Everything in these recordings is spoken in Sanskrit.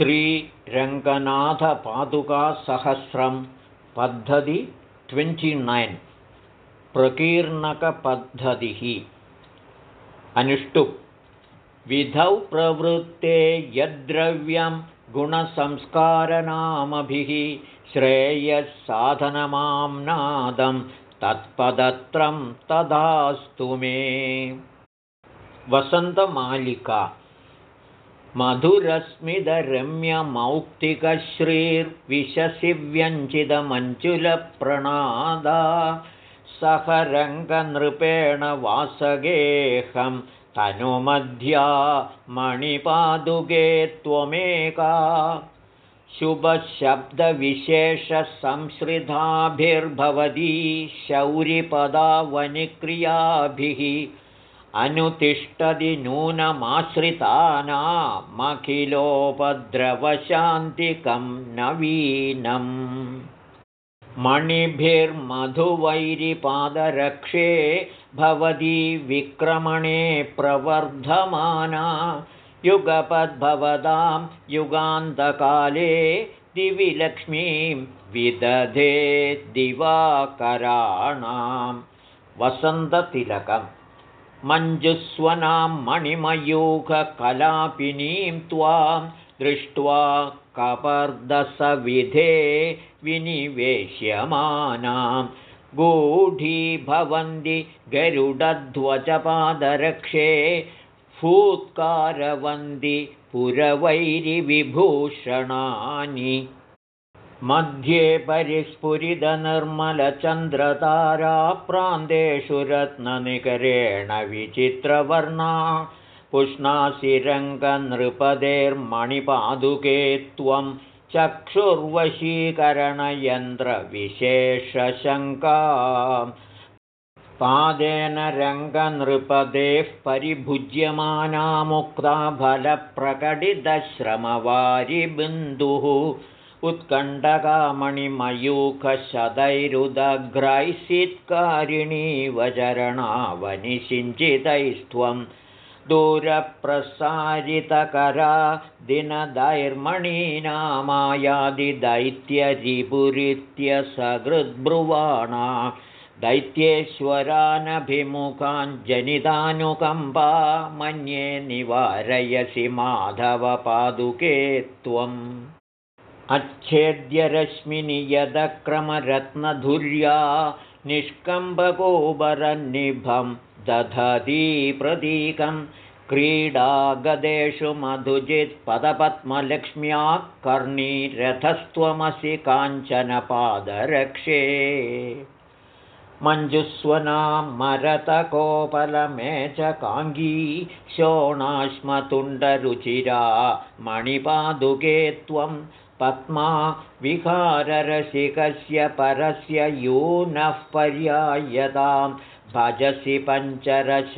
श्रीरङ्गनाथपादुकासहस्रं पद्धति ट्वेण्टिनैन् प्रकीर्णकपद्धतिः। अनुष्टु विधौ प्रवृत्ते यद्द्रव्यं गुणसंस्कारनामभिः श्रेयःसाधनमाम्नादं तत्पदत्रं तदास्तु मे। वसन्तमालिका मधुरस्मितरम्यमौक्तिकश्रीर्विशसिव्यञ्चितमञ्जुलप्रणादा सह रङ्गनृपेण वासगेऽहं तनुमध्या मणिपादुके त्वमेका शुभशब्दविशेषसंसृताभिर्भवती शौरिपदावनिक्रियाभिः अनुतिष्ठति नूनमाश्रितानामखिलोपद्रवशान्तिकं नवीनम् मणिभिर्मधुवैरिपादरक्षे भवती विक्रमणे प्रवर्धमाना। युगपद्भवतां युगान्तकाले दिविलक्ष्मीं विदधे दिवाकराणां। वसन्ततिलकम् मञ्जुस्वनां मणिमयूखकलापिनीं त्वां दृष्ट्वा कपर्दसविधे विनिवेश्यमानां। गूढी भवन्ति गरुडध्वजपादरक्षे फूत्कारवन्ति पुरवैरिविभूषणानि मध्ये परिस्फुरितनिर्मलचन्द्रतारा प्रान्तेषु रत्ननिकरेण विचित्रवर्णा पुष्णासिरङ्गनृपदेर्मणिपादुके त्वं चक्षुर्वशीकरणयन्त्रविशेषशङ्का। पादेन रङ्गनृपदेः परिभुज्यमाना मुक्ता फलप्रकटितश्रमवारिबिन्दुः उत्कण्ठकामणिमयूखशतैरुदग्रैसित्कारिणीवचरणावनिषिञ्चितैस्त्वं दूरप्रसारितकरा दिनदैर्मणीनामायादिदैत्यरिपुरित्यसकृद्ब्रुवाणा दैत्येश्वरानभिमुखाञ्जनितानुकम्पा मन्ये निवारयसि माधवपादुके त्वम् अच्छेद्यरश्मिनियदक्रमरत्नधुर्या निष्कम्बकोबरनिभं दधती प्रतीकं। क्रीडागदेषु मधुजित्पदपद्मलक्ष्म्या कर्णीरथस्त्वमसि काञ्चनपादरक्षे। मञ्जुस्वनामरतकोपलमे च काङ्गी शोणाश्मतुण्डरुचिरा मणिपादुके त्वं पद्मा विहाररसिकस्य परस्य यूनः पर्यायतां भजसि पञ्चरशारिकाणाम्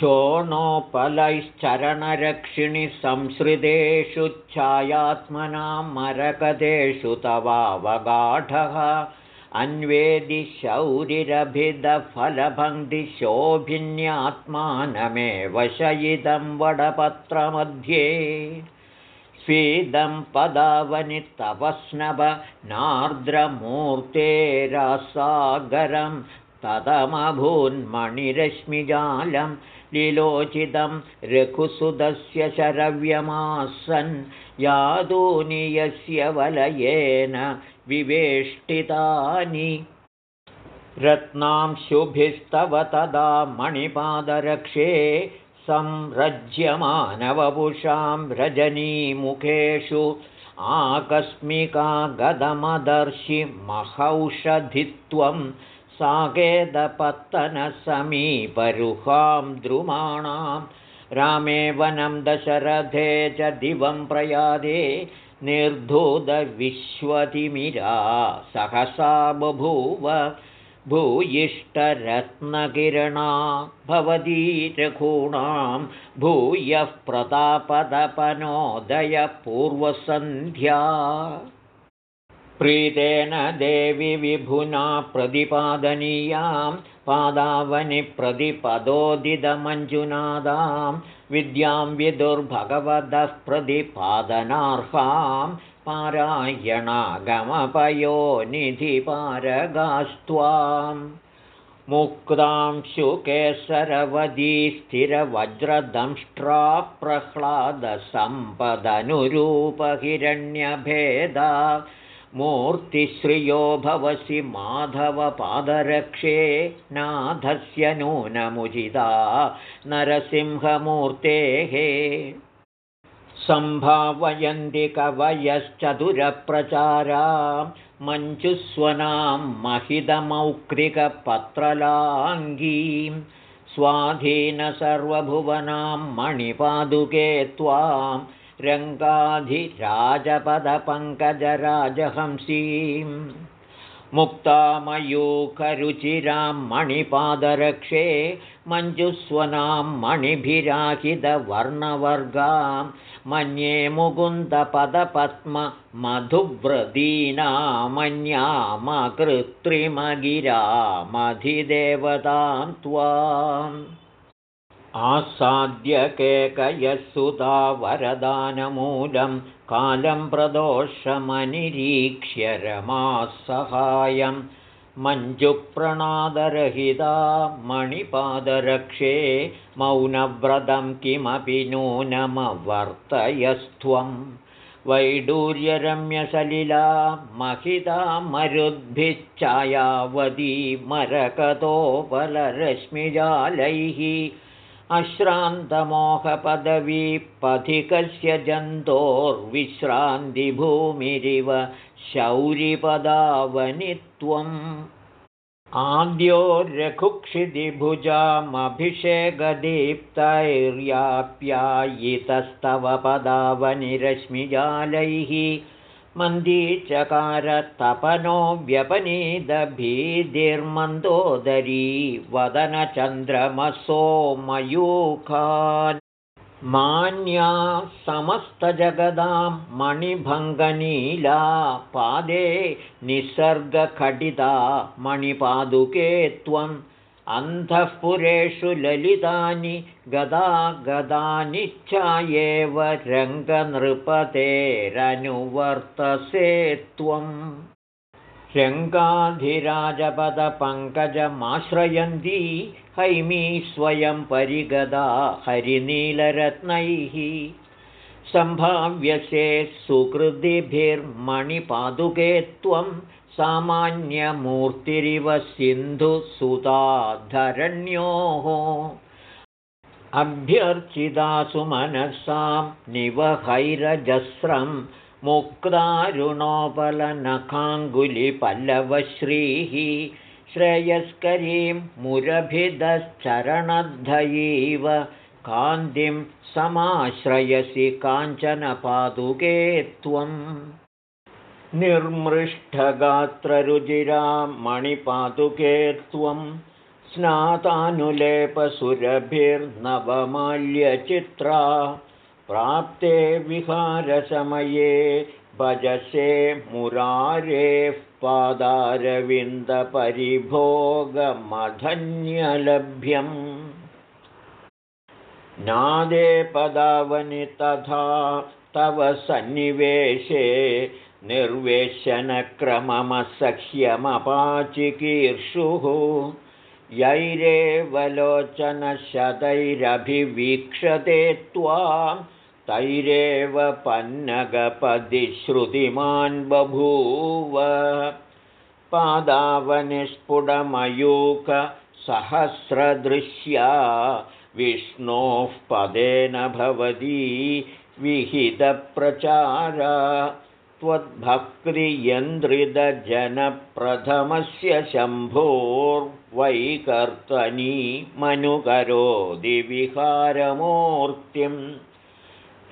शोणोपलैश्चरणरक्षिणि संसृतेषु छायात्मनां मरकतेषु तवावगाढः अन्वेदिशौरिरभिदफलभङ्गिशोभिन्यात्मानमेव शयितं वडपत्रमध्ये। स्वीदं पदावनितपस्नभ नार्द्रमूर्तेरसागरं तदमभून्मणिरश्मिजालं लिलोचितं रघुसुदस्य शरव्यमासन्। यादूनि यस्य वलयेन विवेष्टितानि। रत्नांशुभिस्तव तदा मणिपादरक्षे संरज्यमानवपुषां रजनीमुखेषु आकस्मिकागदमदर्शि महौषधित्वं साकेदपत्तनसमीपरुहां द्रुमाणां। रामे वनं दशरथे च दिवं प्रयादे निर्धूतविश्वतिमिरा सहसा बभूव भूयिष्ठरत्नकिरणा भवती रघूणां भूयः प्रतापदपनोदयपूर्वसन्ध्या। प्रीतेन देवि विभुना प्रतिपादनीयां पादावनिप्रतिपदोदितमञ्जुनादां विद्यां विदुर्भगवतः प्रतिपादनार्हां पारायणागमपयो निधिपारगास्त्वाम् मुक्तां शुकेशरवदी स्थिरवज्रदंष्ट्राप्रह्लादसम्पदनुरूपहिरण्यभेदा मूर्तिश्रियो भवसि माधवपादरक्षे नाथस्य नूनमुचिता नरसिंहमूर्तेः सम्भावयन्ति कवयश्चतुरप्रचारा मञ्जुस्वनां महितमौक्रिकपत्रलाङ्गीं स्वाधीनसर्वभुवनां मणिपादुके त्वां रङ्गाधिराजपदपङ्कजराजहंसीं मुक्तामयूखरुचिरां मणिपादरक्षे मञ्जुस्वनां मणिभिराहितवर्णवर्गां मन्ये मुकुन्दपदपद्ममधुव्रदीनामन्यामकृत्रिमगिरामधिदेवतां त्वाम् आसाद्यकेकयसुधा वरदानमूलं कालं प्रदोषमनिरीक्ष्य रमासहायम् मञ्जुप्रणादरहिता मणिपादरक्षे मौनव्रतं किमपि नूनमवर्तयस्त्वं। वैडूर्यरम्यसलिला महिता मरुद्भिश्चायावती मरकतोपलरश्मिजालैः अश्रान्तमोहपदवीपथिकस्य जन्तोर्विश्रान्तिभूमिरिव शौरिपदावनित्वम्। आद्यो रघुक्षितिभुजामभिषेकदीप्तैर्याप्यायितस्तव पदावनिरश्मिजालैः मन्दीचकारतपनो व्यपनीदभीतिर्मन्दोदरी वदनचन्द्रमसो मयूखान् मान्या समस्तजगदां मणिभङ्गनीला पादे निसर्गखटिता मणिपादुके त्वम् अन्धःपुरेषु ललितानि गदा गदानि चायेव रङ्गनृपतेरनुवर्तसे त्वम् शङ्गाधिराजपदपङ्कजमाश्रयन्ती हैमी स्वयं परिगदा हरिनीलरत्नैः सम्भाव्यसे सुकृतिभिर्मणिपादुके त्वं सामान्यमूर्तिरिव सिन्धुसुताधरण्योः। अभ्यर्चितासु मनसां निवहैरजस्रं मुक्तारुणोपलनखाङ्गुलिपल्लवश्रीः। श्रेयस्करीं मुरभिदश्चरणद्धयीव कान्तिं समाश्रयसि काञ्चनपादुके त्वम् निर्मृष्टगात्ररुजिरा मणिपादुके त्वं। स्नातानुलेपसुरभिर्नवमाल्यचित्रा। प्राप्ते विहारसमये भजसे मुरारेः पादारविन्दपरिभोगमधन्यलभ्यम् नादे पदावनि तथा तव सन्निवेशे निर्वेशनक्रममसह्यमपाचिकीर्षुः। यैरेवलोचनशतैरभिवीक्षते त्वां तैरेव पन्नगपदिश्रुतिमान् बभूव। पादावनिस्फुटमयूकसहस्रदृश्या विष्णोः पदेन भवती विहितप्रचार। त्वद्भक्तियन्द्रितजनप्रथमस्य शम्भोर्वैकर्तनी मनुकरोदिविहारमूर्तिं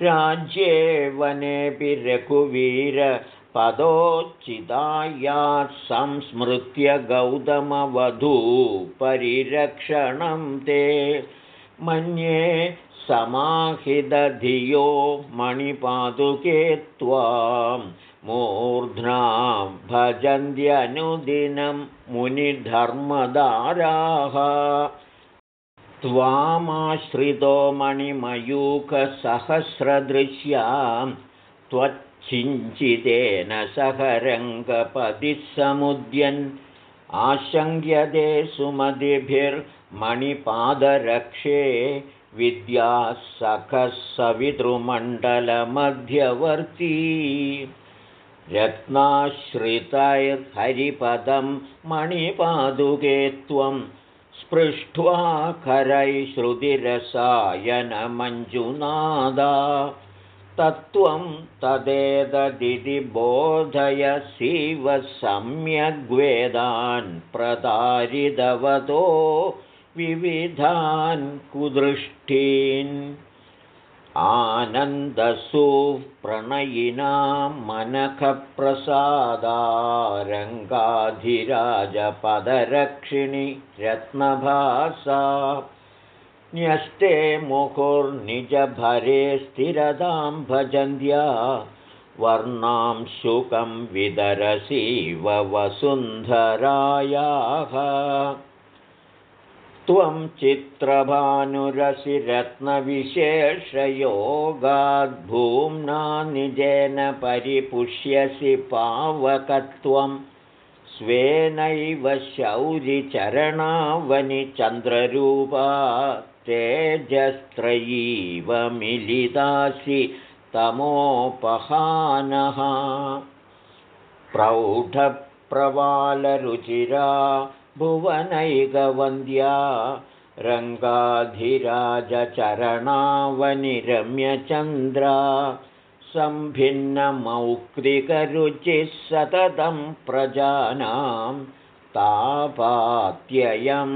राज्ये वनेऽपि रघुवीरपदोचितायात् संस्मृत्य गौतमवधूपरिरक्षणं ते मन्ये समाहितधियो मणिपादुके त्वां मूर्ध्ना भजन्त्यनुदिनं मुनिधर्मदाराः। त्वामाश्रितो मणिमयूखसहस्रदृश्यां त्वच्चिञ्चितेन सहरङ्गपतिः समुद्यन् आशङ्क्यते सुमतिभिर्मणिपादरक्षे विद्याः सखः सवितृमण्डलमध्यवर्ती रत्नाश्रितैर्हरिपदं मणिपादुके त्वं स्पृष्ट्वा करैश्रुतिरसायनमञ्जुनादा तत्त्वं तदेतदिति बोधयसीव सम्यग्वेदान् प्रतारितवतो विविधान् कुदृष्टीन् आनन्दसुप्रणयिनां मनखप्रसादारङ्गाधिराजपदरक्षिणि रत्नभासा न्यस्ते मुहुर्निजभरे स्थिरतां भजन्त्या वर्णां शुकं विदरसीव वसुन्धरायाः त्वं चित्रभानुरसिरत्नविशेषयोगाद्भूम्ना निजेन परिपुष्यसि पावकत्वं। स्वेनैव शौरिचरणावनिचन्द्ररूपा तेजस्त्रयीव मिलितासि तमोपहानः। प्रौढप्रवालरुचिरा भुवनैकवन्द्या रङ्गाधिराजचरणावनिरम्यचन्द्रा सम्भिन्नमौक्तिकरुचिः सततं प्रजानां तापात्ययं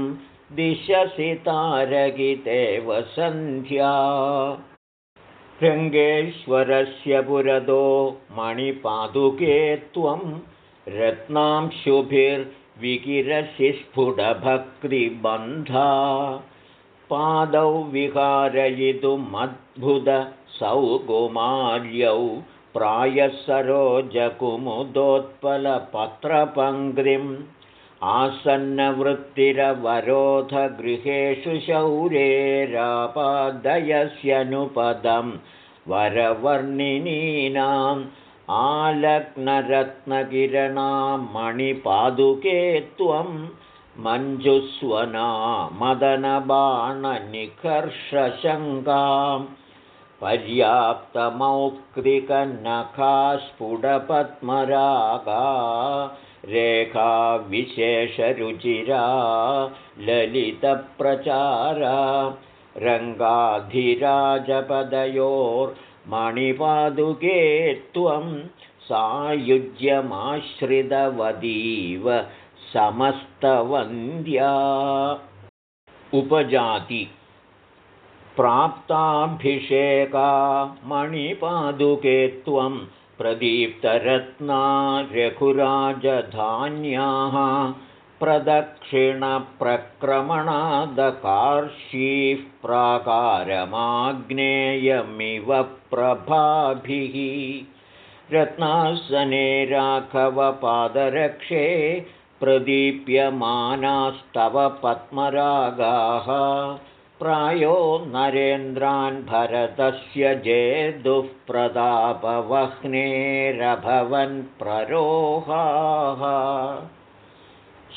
दिशसि तारगितेव सन्ध्या। रङ्गेश्वरस्य पुरतो मणिपादुके त्वं रत्नांशुभिर्विकिरसि स्फुटभक्तिबन्धा पादौ विहारयितुमद्भुतसौकुमार्यौ प्रायः सरोजकुमुदोत्पलपत्रपङ्क्तिम् आसन्नवृत्तिरवरोधगृहेषु शौरेरापादयस्यनुपदं वरवर्णिनीनाम् मणिपादुके त्वं मञ्जुस्वना मदनबाणनिकर्षशङ्कां पर्याप्तमौक्तिकनखास्फुटपद्मरागा रेखाविशेषरुचिरा ललितप्रचारा रङ्गाधिराजपदयोर्मणिपादुके त्वं सायुज्यमाश्रितवदीव समस्तवन्द्या। उपजाति। प्राप्ताभिषेका मणिपादुके त्वं प्रदीप्तरत्ना रघुराजधान्याः प्रदक्षिणप्रक्रमणादकार्षीः प्राकारमाग्नेयमिव प्रभाभिः। रत्नासने राघवपादरक्षे प्रदीप्यमानास्तव पद्मरागाः। प्रायो नरेन्द्रान् भरतस्य जेदुःप्रदापवह्नेरभवन् प्ररोहाः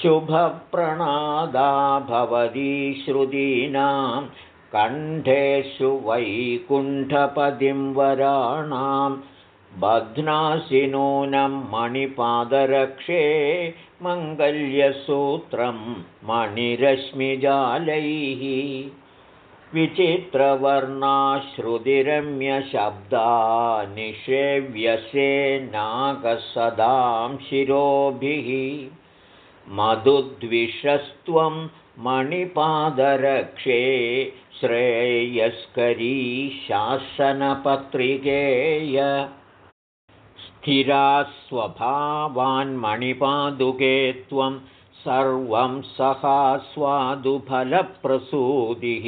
शुभप्रणादा भवती श्रुतीनां कण्ठेषु वैकुण्ठपदिं वराणां बध्नासि नूनं मणिपादरक्षे मङ्गल्यसूत्रं मणिरश्मिजालैः विचित्रवर्णाश्रुतिरम्यशब्दा निषेव्यसे नागसदां शिरोभिः मधुद्विषस्त्वं मणिपादरक्षे श्रेयस्करी शासनपत्रिकेय स्थिरास्वभावान्मणिपादुके त्वं सर्वं सहास्वादुफलप्रसूदिः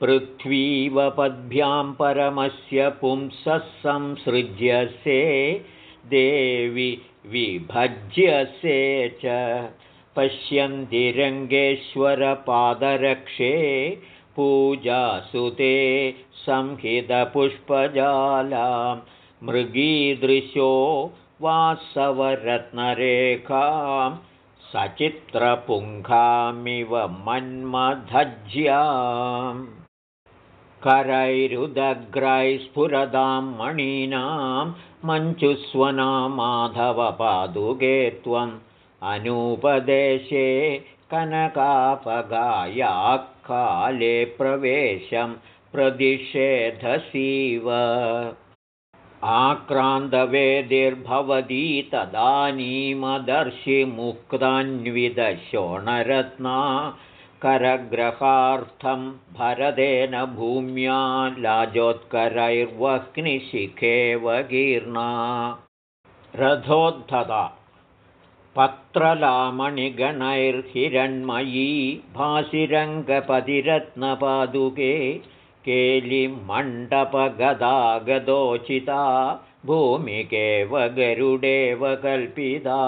पृथ्वीवपद्भ्यां परमस्य पुंसः संसृज्यसे देवि विभज्यसे च। पश्यन्ति रङ्गेश्वरपादरक्षे पूजासुते संहितपुष्पजालां मृगीदृशो वासवरत्नरेखां सचित्रपुङ्खामिव मन्मधज्याम्। करैरुदग्रैः स्फुरदां मणीनां मञ्चुस्वनामाधवपादुके त्वम् अनूपदेशे कनकापगायाकाले प्रवेशं प्रदिषेधसीव आक्रान्तवेदिर्भवती तदानीमदर्शि मुक्तान्विदशोणरत्ना करग्रहार्थं भरदेन भूम्या लाजोत्करैर्वह्निशिखेवगीर्णा रथोद्धता पत्रलामणिगणैर्हिरण्मयी भासिरङ्गपतिरत्नपादुके केलिमण्डपगदागदोचिता भूमिकेव गरुडेव कल्पिता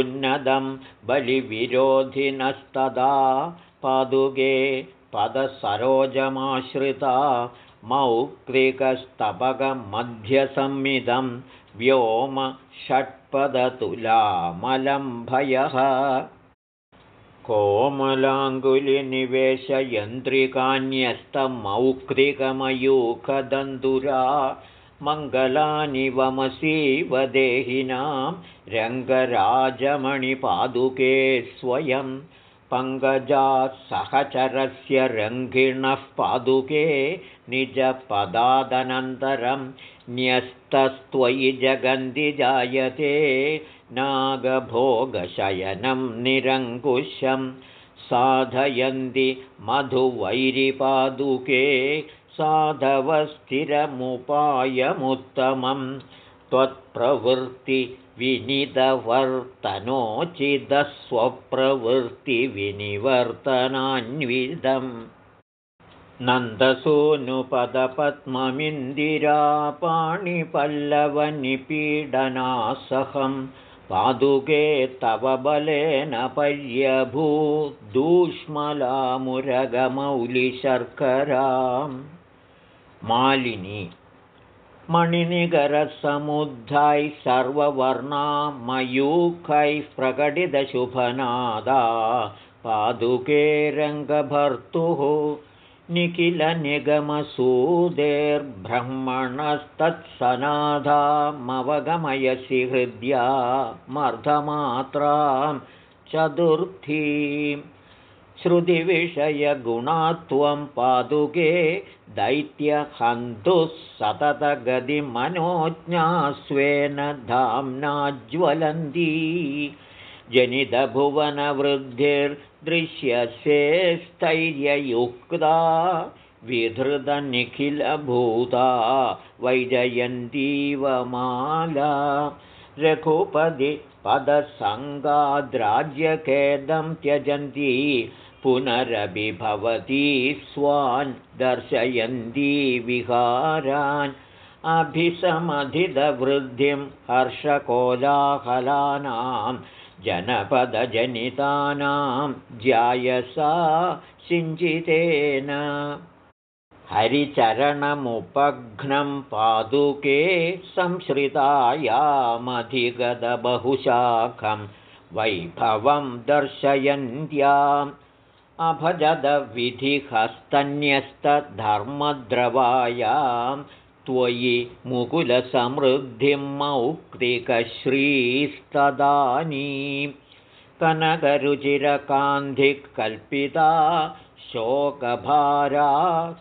उन्नतं बलिविरोधिनस्तदा पादुके पदसरोजमाश्रिता मौक्तिकस्तपकमध्यसंमिदं व्योम षट्पदतुलामलम्भयः कोमलाङ्गुलिनिवेशयन्त्रिकान्यस्तमौक्तिकमयूखदन्तुरा मङ्गलानि वमसीव देहिनां रङ्गराजमणिपादुके स्वयं पङ्कजाः सहचरस्य रङ्गिणः पादुके निजपदादनन्तरं न्यस्तस्त्वयि जगन्ति जायते नागभोगशयनं निरङ्कुशं साधयन्ति मधुवैरिपादुके साधवस्थिरमुपायमुत्तमं त्वत्प्रवृत्तिविनितवर्तनोचिदस्वप्रवृत्तिविनिवर्तनान्विदम् नन्दसूनुपदपद्ममिन्दिरापाणिपल्लवनिपीडनासहं। पादुके तव बलेन पर्यभूदूष्मलामुरगमौलिशर्कराम् मालिनी मणिनिकरसमुद्धाय सर्ववर्णा मयूखैः प्रकटितशुभनादा पादुके रङ्गभर्तुः निखिलनिगमसूदेर्ब्रह्मणस्तत्सनाधामवगमयसि हृद्या मर्धमात्रां चतुर्थीम् श्रुतिविषयगुणात्वं पादुके दैत्यहन्तुः सततगतिमनोज्ञास्वेन धाम्ना ज्वलन्ती जनितभुवनवृद्धिर्दृश्यसे स्थैर्ययुक्ता विधृतनिखिलभूता वैजयन्तीव माला। रघुपदि पदसङ्गाद्राज्यखेदं त्यजन्ती पुनरभिभवती स्वान् दर्शयन्ती विहारान् अभिसमधितवृद्धिं हर्षकोलाहलानां जनपदजनितानां ज्यायसा सिञ्चितेन। हरिचरणमुपघ्नं पादुके संश्रितायामधिगतबहुशाखं वैभवं दर्शयन्त्याम् अभजदविधिहस्तन्यस्तधर्मद्रवायां त्वयि मुकुलसमृद्धिं मौक्तिकश्रीस्तदानीं कनकरुचिरकान्धिकल्पिता शोकभारा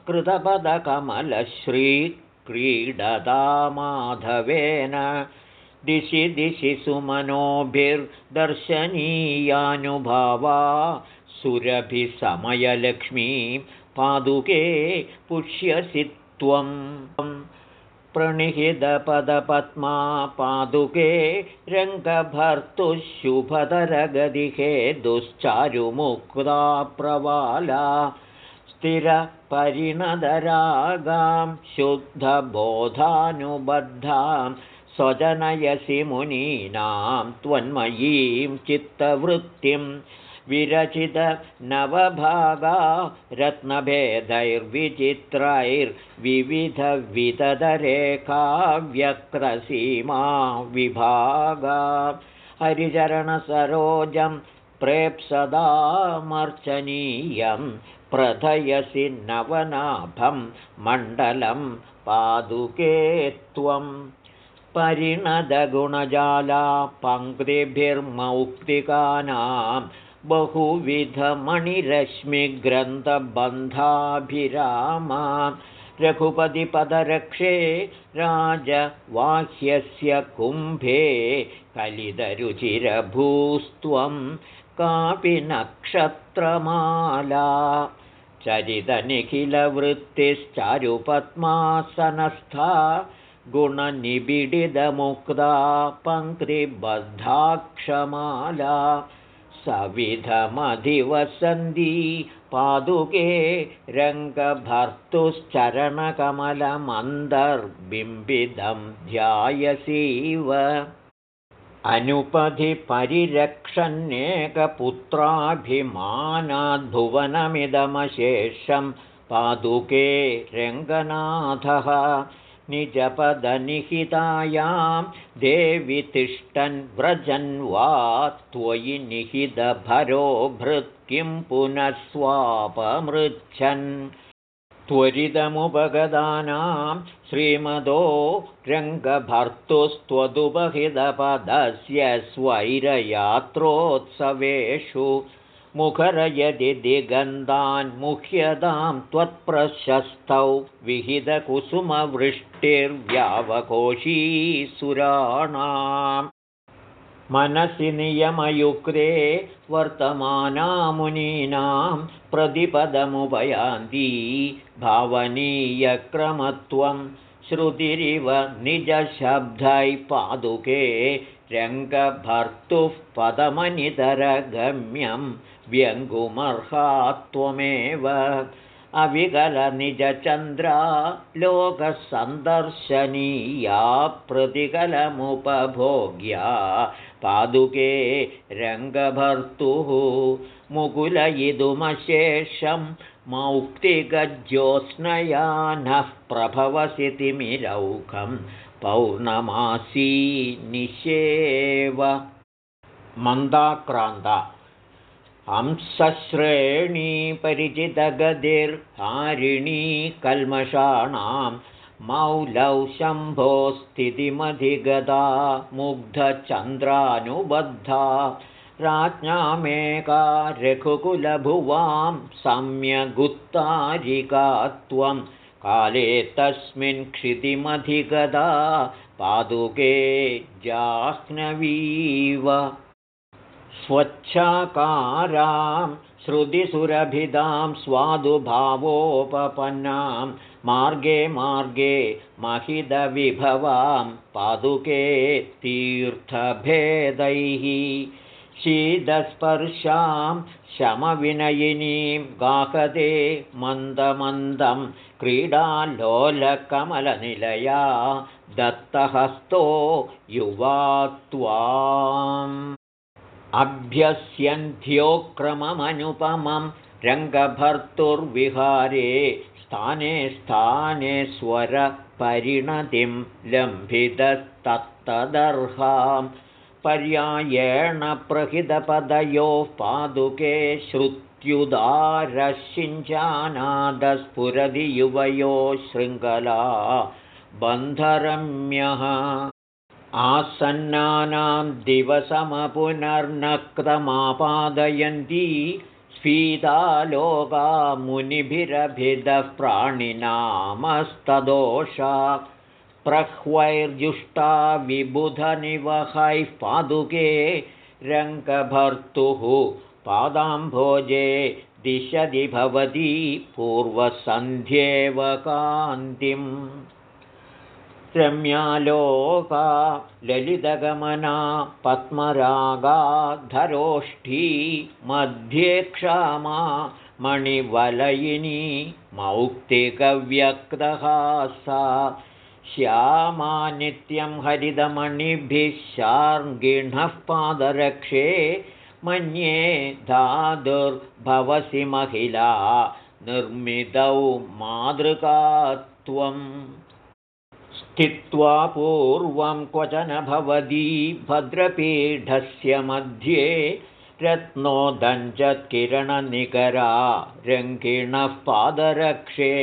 कृतपदकमलश्रीक्रीडदा माधवेन दिशि दिशि सुमनोभिर्दर्शनीयानुभावा सुरभिसमयलक्ष्मी पादुके पुष्यसि त्वं। प्रणिहितपदपद्मा पादुके रङ्गभर्तुः शुभतरगदिहे दुश्चारुमुक्ता प्रवाला। स्थिरपरिणदरागां शुद्धबोधानुबद्धां स्वजनयसि मुनीनां त्वन्मयीं चित्तवृत्तिं विरचितनवभागा रत्नभेदैर्विचित्रैर्विविधवितदरेखाव्यक्रसीमा विभागा हरिचरणसरोजं प्रेप्सदामर्चनीयं प्रथयसि नवनाभं मण्डलं पादुके त्वं। परिणदगुणजाला पङ्क्तिभिर्मौक्तिकानां बहुविधमणिरश्मिग्रन्थबन्धाभिरामा रघुपतिपदरक्षे राजवाह्यस्य कुम्भे कलिदरुचिरभूस्त्वं कापि नक्षत्रमाला। चरितनिखिलवृत्तिश्चारुपद्मासनस्था गुणनिबिडिदमुक्ता पङ्क्तिबद्धाक्षमाला सविधमधिवसन्ती पादुके रङ्गभर्तुश्चरणकमलमन्दर्बिम्बिदं ध्यायसीव। अनुपधि परिरक्षन्नेकपुत्राभिमानाद्भुवनमिदमशेषं पादुके रङ्गनाथः निजपदनिहितायां देवि तिष्ठन् व्रजन् वा त्वयि निहितभरो भृत् किं पुनः स्वापमृच्छन् त्वरितमुपगदानां श्रीमदो रङ्गभर्तुस्त्वदुपहितपदस्य स्वैरयात्रोत्सवेषु मुखरयदि दिगन्धान्मुह्यतां त्वत्प्रशस्तौ विहितकुसुमवृष्टिर्व्यावकोशीसुराणां मनसि नियमयुक्ते वर्तमानामुनीनां प्रतिपदमुपयान्ती भावनीयक्रमत्वं श्रुतिरिव निजशब्दैः पादुके रङ्गभर्तुः पदमनितरगम्यं व्यङ्गुमर्हा त्वमेव अविकलनिजचन्द्रा लोकसन्दर्शनीया प्रतिकलमुपभोग्या। पादुके रङ्गभर्तुः मुकुलयितुमशेषं मौक्तिकज्योत्स्नया नः प्रभवसि तिमिरौखं पौर्णमासी निषेव मन्दाक्रान्ता। हंसश्रेणी परिचितगतिर्हारिणी कल्मषाणां मौलौ शम्भो स्थितिमधिगदा मुग्धचन्द्रानुबद्धा। राज्ञामेका रघुकुलभुवां सम्यगुत्तारिका त्वं काले तस्मिन् क्षितिमधिगदा पादुके जाह्नवीव। स्वच्छाकारां श्रुतिसुरभिदां स्वादुभावोपपन्नां मार्गे मार्गे महिदविभवां पादुके तीर्थभेदैः शीतस्पर्शां शमविनयिनीं गाहते मन्दमन्दं क्रीडालोलकमलनिलया दत्तहस्तो युवा त्वाम्। अभ्यस्यन्ध्योक्रममनुपमं रङ्गभर्तुर्विहारे स्थाने स्थाने स्वरपरिणतिं लम्भितस्तत्तदर्हां पर्यायेण प्रहितपदयोः पादुके श्रुत्युदारशिञ्चानादस्फुरदि युवयो शृङ्खला बन्धरम्यः। आसन्नानां दिवसमपुनर्नक्तमापादयन्ती स्फीतालोका मुनिभिरभिदः प्राणिनामस्तदोषा प्रह्वैर्जुष्टा विबुधनिवहैः पादुके रङ्गभर्तुः पादाम्भोजे दिशदि भवती पूर्वसन्ध्येव कान्तिम्। रम्यालोका ललितगमना पद्मरागाधरोष्ठी मध्ये क्षामा मणिवलयिनी मौक्तिकव्यक्तः सा श्यामा नित्यं हरितमणिभिः शार्ङ्गिणः पादरक्षे मन्ये धातुर्भवसि महिला निर्मितौ मातृकात्वम् स्थित्वा पूर्वं क्वचन भवती भद्रपीठस्य मध्ये रत्नोदञ्चत्किरणनिकरा रङ्गिणः पादरक्षे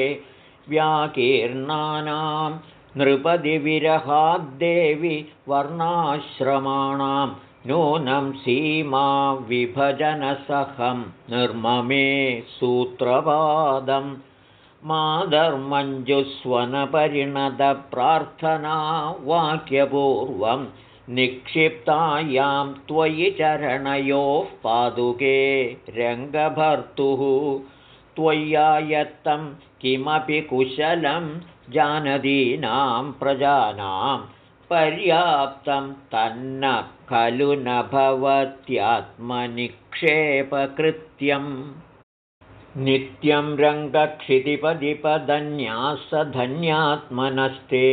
व्याकीर्णानां नृपदिविरहाद्देवि वर्णाश्रमाणां नूनं सीमा विभजनसहं निर्ममे सूत्रपादम् माधर्मञ्जुस्वनपरिणतप्रार्थना वाक्यपूर्वं निक्षिप्तायां त्वयि चरणयोः पादुके रङ्गभर्तुः त्वय्यायत्तं किमपि कुशलं जानदीनां प्रजानां पर्याप्तं तन्न खलु न भवत्यात्मनिक्षेपकृत्यम् नित्यं रङ्गक्षितिपदिपदन्यासधन्यात्मनस्ते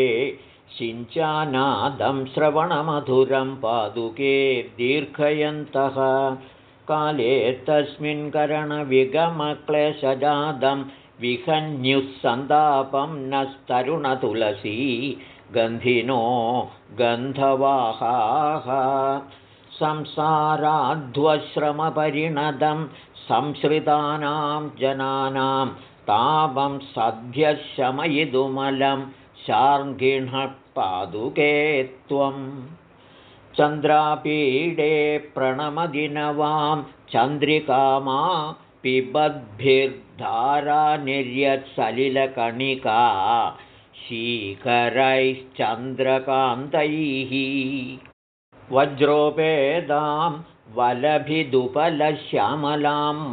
सिञ्चानादं श्रवणमधुरं पादुके दीर्घयन्तः। काले तस्मिन् करणविगमक्लेशजातं विहन्युःसन्तापं नस्तरुणतुलसी गन्धिनो गन्धवाहाः। संसाराध्वश्रमपरिणदं संश्रितानां जनानां तापं सद्यः शमयितुमलं शार्ङ्गिणः पादुके त्वं चन्द्रापीडे प्रणमदिनवां चन्द्रिकामा पिबद्भिर्धारानिर्यत्सलिलकणिका शीकरैश्चन्द्रकान्तैः वज्रोपेदां वलभिदुपलश्यामलां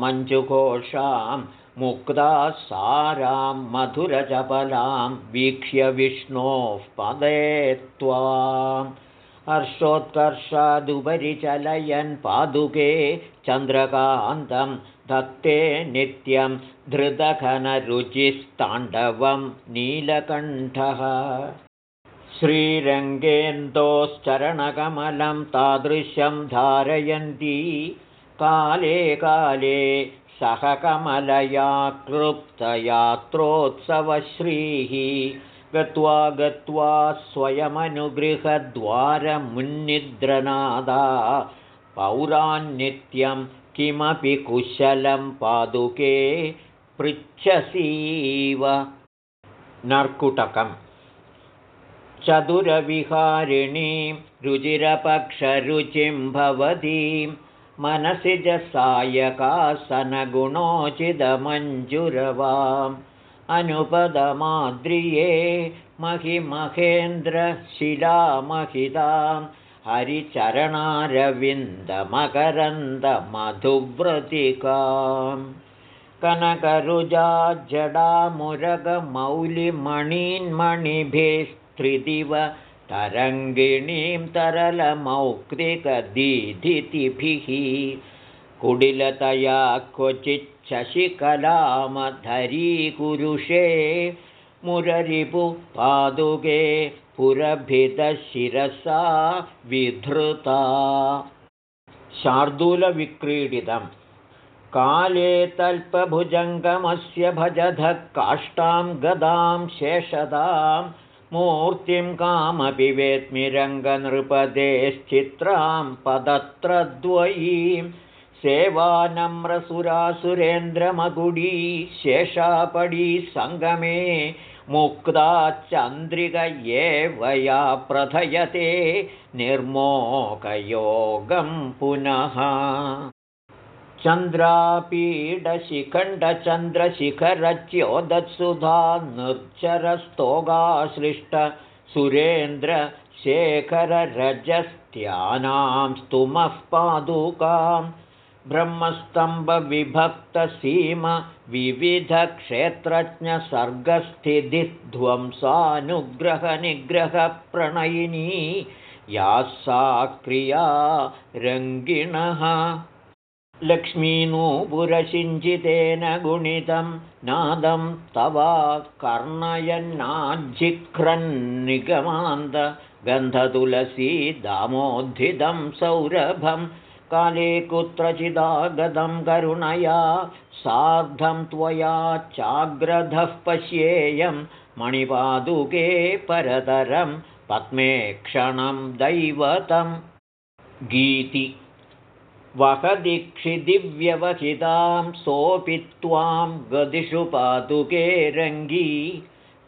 मञ्जुघोषां मुक्तासारां मधुरचपलां वीक्ष्य विष्णोः पदे त्वां हर्षोत्कर्षादुपरि चलयन् पादुके चन्द्रकान्तं धत्ते नित्यं धृतघनरुचिस्ताण्डवं नीलकण्ठः। श्रीरङ्गेन्दोश्चरणकमलं तादृशं धारयन्ती। काले काले सह कमलया क्लृप्तयात्रोत्सवश्रीः गत्वा गत्वा स्वयमनुगृहद्वारमुन्निद्रनादा। पौरान्नित्यं किमपि कुशलं पादुके पृच्छसीव। नर्कुटकम्। चतुरविहारिणीं रुचिरपक्षरुचिं भवतीं मनसि च सायकासनगुणोचितमञ्जुरवाम्। अनुपदमाद्रिये महिमहेन्द्रशिलामहितां जडामुरगमौलिमणीन्मणिभिः त्रिदिव तरङ्गिणीं तरलमौक्तिकदीधितिभिः। कुडिलतया क्वचिच्छशिकलामधरीकुरुषे मुररिपु पादुके पुरभिदशिरसा विधृता। शार्दूलविक्रीडितम्। काले तल्पभुजङ्गमस्य भजधः काष्ठां गदां शेषदाम् मूर्तिं कामपि वेत्मि रङ्गनृपदेश्चित्रां पदत्रद्वयीं सेवानम्रसुरासुरेन्द्रमगुडी शेषापडी सङ्गमे मुक्ता चन्द्रिकयेवया प्रथयते निर्मोकयोगं पुनः। चन्द्रापीडशिखण्डचन्द्रशिखरच्योदत्सुधा निर्जरस्तोगाश्लिष्ट सुरेन्द्रशेखररजस्त्यानां स्तुमः पादुकां ब्रह्मस्तम्भविभक्तसीम लक्ष्मीनूपुरसिञ्चितेन गुणितं नादं तवा कर्णयन्नाज्जिघ्रन्निगमान्त गन्धतुलसी दामोद्धितं सौरभं काले कुत्रचिदागतं करुणया सार्धं त्वया चाग्रधः पश्येयं मणिपादुके परतरं पद्मे क्षणं दैवतं। गीति वहदिक्षिदिव्यवहितां सोऽपि त्वां गदिषु पादुके रङ्गी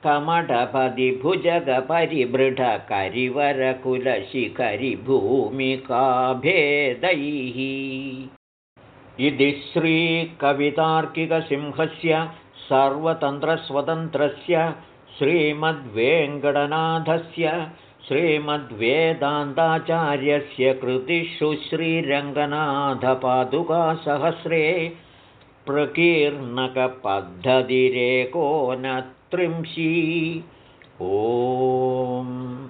कमठपदिभुजगपरिबृढकरिवरकुलशिखरिभूमिकाभेदैः इति श्रीकवितार्किकसिंहस्य सर्वतन्त्रस्वतन्त्रस्य श्रीमद्वेङ्कटनाथस्य श्रीमद्वेदान्ताचार्यस्य कृतिषु श्रीरङ्गनाथपादुकासहस्रे त्रिंशी। ॐ